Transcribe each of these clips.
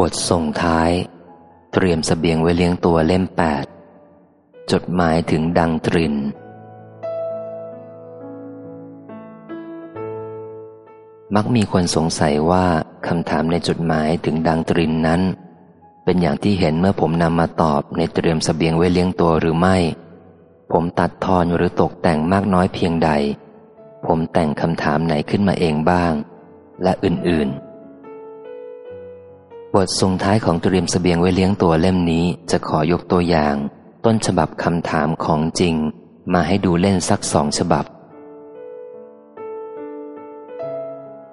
บทส่งท้าย เตรียมสเสบียงไว้เลี้ยงตัวเล่มแปดจดหมายถึงดังตริน มักมีคนสงสัยว่าคำถามในจดหมายถึงดังตรินนั้น เป็นอย่างที่เห็นเมื่อผมนำมาตอบในเตรียมสเสบียงไว้เลี้ยงตัวหรือไม่ ผมตัดทอนหรือตกแต่งมากน้อยเพียงใด ผมแต่งคำถามไหนขึ้นมาเองบ้าง และอื่นๆ บทส่งท้ายของเตรียมสเสบียงไว้เลี้ยงตัวเล่มนี้จะขอยกตัวอย่าง ต้นฉบับคำถามของจริง มาให้ดูเล่นสักสองฉบับ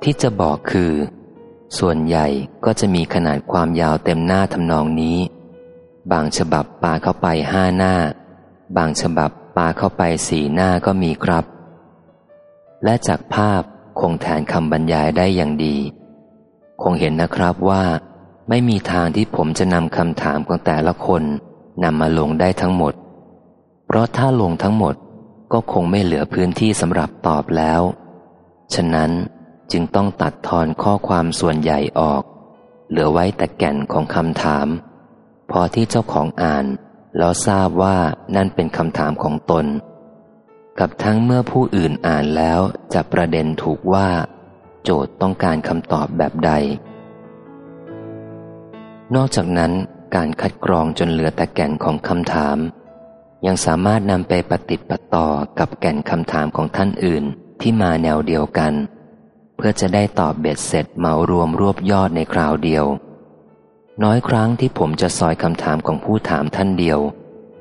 ที่จะบอกคือ ส่วนใหญ่ก็จะมีขนาดความยาวเต็มหน้าทำนองนี้ บางฉบับปาเข้าไปห้าหน้า บางฉบับปาเข้าไปสี่หน้าก็มีครับ และจากภาพคงแทนคำบรรยายได้อย่างดี คงเห็นนะครับว่า ไม่มีทางที่ผมจะนำคำถามของแต่ละคนนำมาลงได้ทั้งหมด เพราะถ้าลงทั้งหมดก็คงไม่เหลือพื้นที่สำหรับตอบแล้ว ฉะนั้นจึงต้องตัดทอนข้อความส่วนใหญ่ออก เหลือไว้แต่แก่นของคำถาม พอที่เจ้าของอ่าน แล้วทราบว่านั่นเป็นคำถามของตน กับทั้งเมื่อผู้อื่นอ่านแล้วจะประเด็นถูกว่า โจทย์ต้องการคำตอบแบบใด นอกจากนั้นการคัดกรองจนเหลือแต่แก่นของคำถาม ยังสามารถนำไปปฏิติปต่อกับแก่นคำถามของท่านอื่นที่มาแนวเดียวกัน เพื่อจะได้ตอบเบ็ดเสร็จเมารวมรวบยอดในคราวเดียว น้อยครั้งที่ผมจะซอยคำถามของผู้ถามท่านเดียว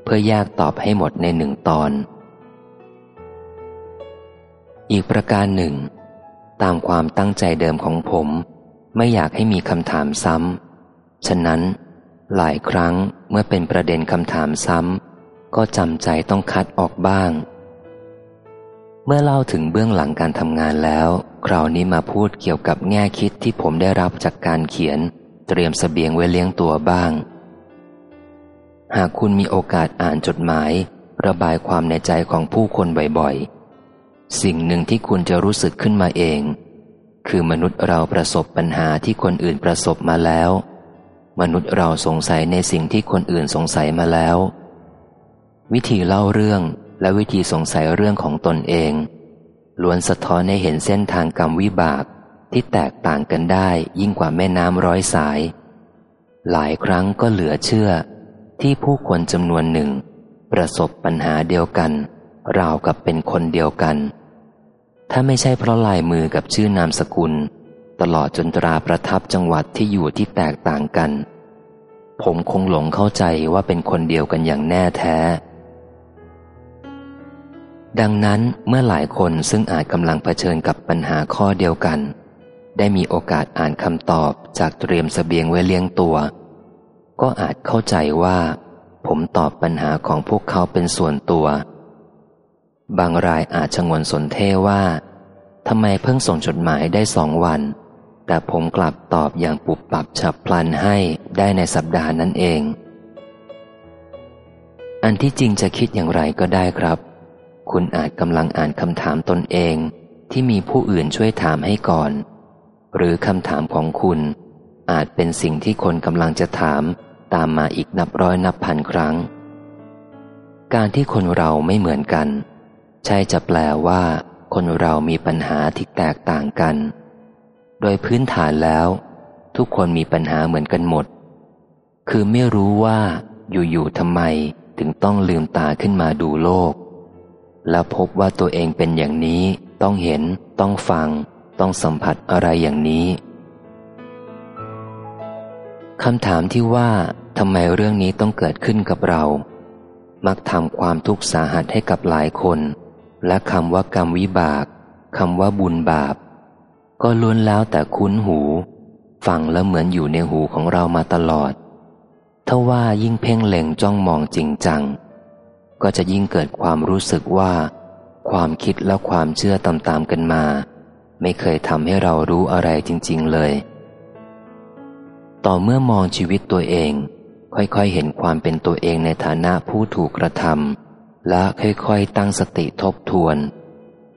เพื่อแยกตอบให้หมดในหนึ่งตอน อีกประการหนึ่ง ตามความตั้งใจเดิมของผม ไม่อยากให้มีคำถามซ้ำ ฉะนั้น หลายครั้งเมื่อเป็นประเด็นคำถามซ้ำก็จำใจต้องคัดออกบ้าง เมื่อเล่าถึงเบื้องหลังการทำงานแล้ว คราวนี้มาพูดเกี่ยวกับแง่คิดที่ผมได้รับจากการเขียน เตรียมสเสบียงไว้เลี้ยงตัวบ้าง หากคุณมีโอกาสอ่านจดหมาย ระบายความในใจของผู้คนบ่อยๆ สิ่งหนึ่งที่คุณจะรู้สึกขึ้นมาเอง คือมนุษย์เราประสบปัญหาที่คนอื่นประสบมาแล้ว มนุษย์เราสงสัยในสิ่งที่คนอื่นสงสัยมาแล้ว วิธีเล่าเรื่องและวิธีสงสัยเรื่องของตนเอง ล้วนสะท้อนให้เห็นเส้นทางกรรมวิบากที่แตกต่างกันได้ยิ่งกว่าแม่น้ำร้อยสาย หลายครั้งก็เหลือเชื่อ ที่ผู้คนจำนวนหนึ่ง ประสบปัญหาเดียวกัน ราวกับเป็นคนเดียวกัน ถ้าไม่ใช่เพราะลายมือกับชื่อนามสกุล ตลอดจนตราประทับจังหวัดที่อยู่ที่แตกต่างกัน ผมคงหลงเข้าใจว่าเป็นคนเดียวกันอย่างแน่แท้ ดังนั้นเมื่อหลายคนซึ่งอาจกำลังเผชิญกับปัญหาข้อเดียวกัน ได้มีโอกาสอ่านคำตอบจากเตรียมสเสบียงไว้เลี้ยงตัว ก็อาจเข้าใจว่า ผมตอบปัญหาของพวกเขาเป็นส่วนตัว บางรายอาจชงวนสนเทว่าทำไมเพิ่งส่งจดหมายได้สองวัน แต่ผมกลับตอบอย่างปุบปับฉับพลันให้ได้ในสัปดาห์นั้นเอง อันที่จริงจะคิดอย่างไรก็ได้ครับ คุณอาจกำลังอ่านคำถามตนเองที่มีผู้อื่นช่วยถามให้ก่อน หรือคำถามของคุณ อาจเป็นสิ่งที่คนกำลังจะถามตามมาอีกนับร้อยนับพันครั้ง การที่คนเราไม่เหมือนกัน ใช่จะแปลว่า คนเรามีปัญหาที่แตกต่างกัน โดยพื้นฐานแล้ว ทุกคนมีปัญหาเหมือนกันหมด คือไม่รู้ว่าอยู่ๆทำไมถึงต้องลืมตาขึ้นมาดูโลก แล้วพบว่าตัวเองเป็นอย่างนี้ต้องเห็น ต้องฟัง ต้องสัมผัสอะไรอย่างนี้คำถามที่ว่าทำไมเรื่องนี้ต้องเกิดขึ้นกับเรา มักทำความทุกข์สาหัสให้กับหลายคน และคำว่ากรรมวิบากคำว่าบุญบาป ก็ล้วนแล้วแต่คุ้นหู ฟังแล้วเหมือนอยู่ในหูของเรามาตลอดถ้าว่ายิ่งเพ่งเล็งจ้องมองจริงจัง ก็จะยิ่งเกิดความรู้สึกว่า ความคิดและความเชื่อตามๆกันมา ไม่เคยทำให้เรารู้อะไรจริง ๆเลย ต่อเมื่อมองชีวิตตัวเอง ค่อยๆเห็นความเป็นตัวเองในฐานะผู้ถูกกระทำและค่อยๆตั้งสติทบทวน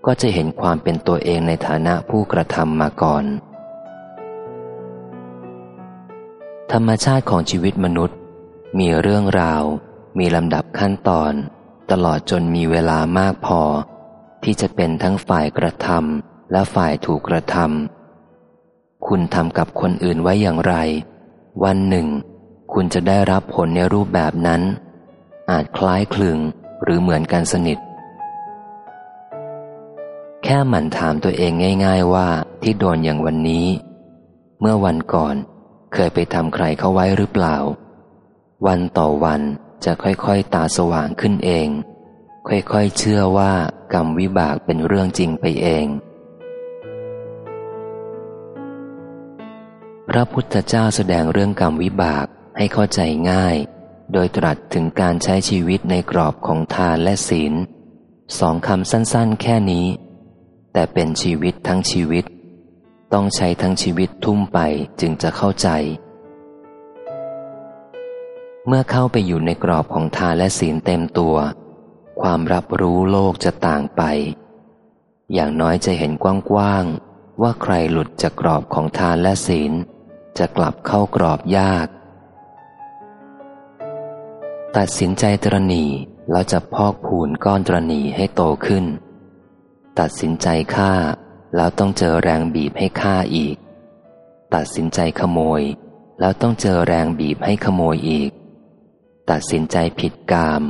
ก็จะเห็นความเป็นตัวเองในฐานะผู้กระทำมาก่อน ธรรมชาติของชีวิตมนุษย์ มีเรื่องราว มีลำดับขั้นตอน ตลอดจนมีเวลามากพอ ที่จะเป็นทั้งฝ่ายกระทำและฝ่ายถูกกระทำคุณทำกับคนอื่นไว้อย่างไร วันหนึ่ง คุณจะได้รับผลในรูปแบบนั้น อาจคล้ายคลึงหรือเหมือนกันสนิท แค่หมั่นถามตัวเองง่าย ๆ ว่าที่โดนอย่างวันนี้ เมื่อวันก่อนเคยไปทำใครเขาไว้หรือเปล่า วันต่อวันจะค่อยๆตาสว่างขึ้นเอง ค่อยๆเชื่อว่ากรรมวิบากเป็นเรื่องจริงไปเอง พระพุทธเจ้าแสดงเรื่องกรรมวิบากให้เข้าใจง่าย โดยตรัสถึงการใช้ชีวิตในกรอบของทานและศีลสองคำสั้นๆ แค่นี้ แต่เป็นชีวิตทั้งชีวิต ต้องใช้ทั้งชีวิตทุ่มไปจึงจะเข้าใจ เมื่อเข้าไปอยู่ในกรอบของทานและศีลเต็มตัว ความรับรู้โลกจะต่างไป อย่างน้อยจะเห็นกว้างๆว่าใครหลุดจากกรอบของทานและศีล จะกลับเข้ากรอบยาก ตัดสินใจตรณีแล้วจะพอกผูนก้อนตรณีให้โตขึ้น ตัดสินใจฆ่า แล้วต้องเจอแรงบีบให้ฆ่าอีก ตัดสินใจขโมย แล้วต้องเจอแรงบีบให้ขโมยอีก ตัดสินใจผิดกาม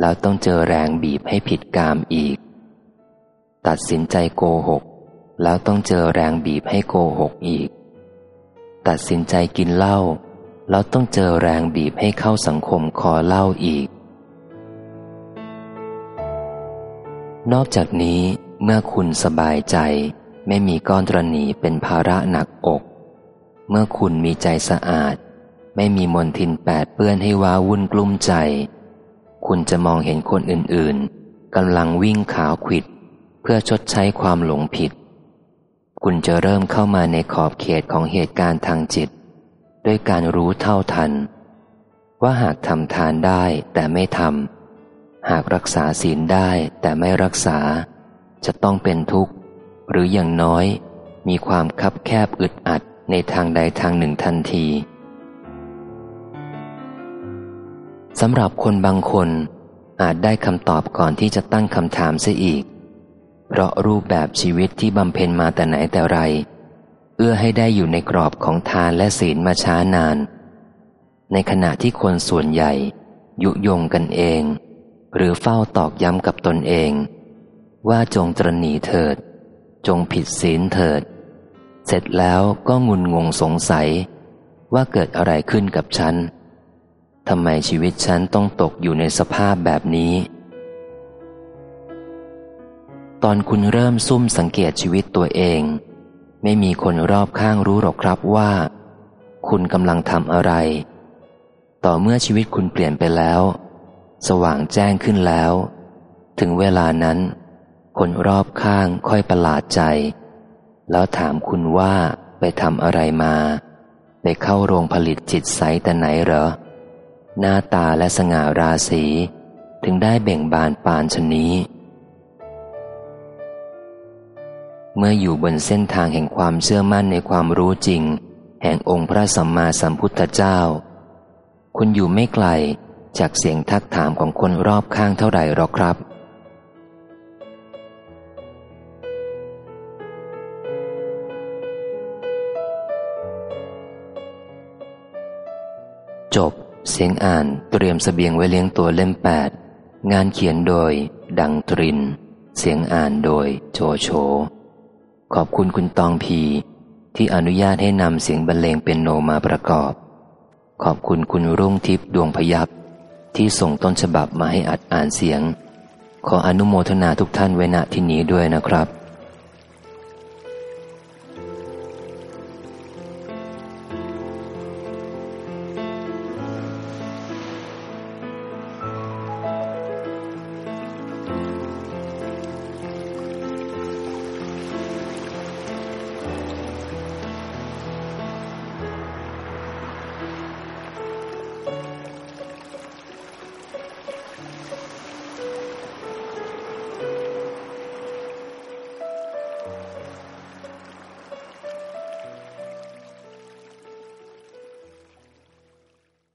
แล้วต้องเจอแรงบีบให้ผิดกามอีก ตัดสินใจโกหก แล้วต้องเจอแรงบีบให้โกหกอีก ตัดสินใจกินเหล้าแล้วต้องเจอแรงบีบให้เข้าสังคมคอเหล้าอีก นอกจากนี้ เมื่อคุณสบายใจไม่มีก้อนตรณีเป็นภาระหนักอก เมื่อคุณมีใจสะอาด ไม่มีมนทินแปดเปื้อนให้ว้าวุ่นกลุ้มใจ คุณจะมองเห็นคนอื่นๆกำลังวิ่งขาวขิด เพื่อชดใช้ความหลงผิด คุณจะเริ่มเข้ามาในขอบเขตของเหตุการณ์ทางจิต ด้วยการรู้เท่าทัน ว่าหากทำทานได้แต่ไม่ทำหากรักษาศีลได้แต่ไม่รักษา จะต้องเป็นทุกข์ หรืออย่างน้อย มีความคับแคบอึดอัดในทางใดทางหนึ่งทันทีสำหรับคนบางคนอาจได้คำตอบก่อนที่จะตั้งคำถามเสียอีก เพราะรูปแบบชีวิตที่บำเพ็ญมาแต่ไหนแต่ไร เอื้อให้ได้อยู่ในกรอบของทานและศีลมาช้านาน ในขณะที่คนส่วนใหญ่ ยุยงกันเอง หรือเฝ้าตอกย้ำกับตนเอง ว่าจงตรณีเถิด จงผิดศีลเถิด เสร็จแล้วก็งุนงงสงสัย ว่าเกิดอะไรขึ้นกับฉันทำไมชีวิตฉันต้องตกอยู่ในสภาพแบบนี้ ตอนคุณเริ่มซุ่มสังเกตชีวิตตัวเอง ไม่มีคนรอบข้างรู้หรอกครับว่า คุณกำลังทำอะไร ต่อเมื่อชีวิตคุณเปลี่ยนไปแล้ว สว่างแจ้งขึ้นแล้ว ถึงเวลานั้น คนรอบข้างค่อยประหลาดใจ แล้วถามคุณว่าไปทำอะไรมา ไปเข้าโรงผลิตจิตใสแต่ไหนเหรอ หน้าตาและสง่าราศีถึงได้เบ่งบานปานชนี้ เมื่ออยู่บนเส้นทางแห่งความเชื่อมั่นในความรู้จริง แห่งองค์พระสัมมาสัมพุทธเจ้า คุณอยู่ไม่ไกลจากเสียงทักถามของคนรอบข้างเท่าไหร่หรอกครับ จบ เสียงอ่านเตรียมสเสบียงไว้เลี้ยงตัวเล่มแปดงานเขียนโดย ดังตริน เสียงอ่านโดยโจโฉขอบคุณคุณตองพี ที่อนุญาตให้นำเสียงบรรเลงเป็นโนมาประกอบ ขอบคุณคุณรุ่งทิพย์ดวงพยับที่ส่งต้นฉบับมาให้อัดอ่านเสียง ขออนุโมทนาทุกท่านไว้ณที่นี้ด้วยนะครับ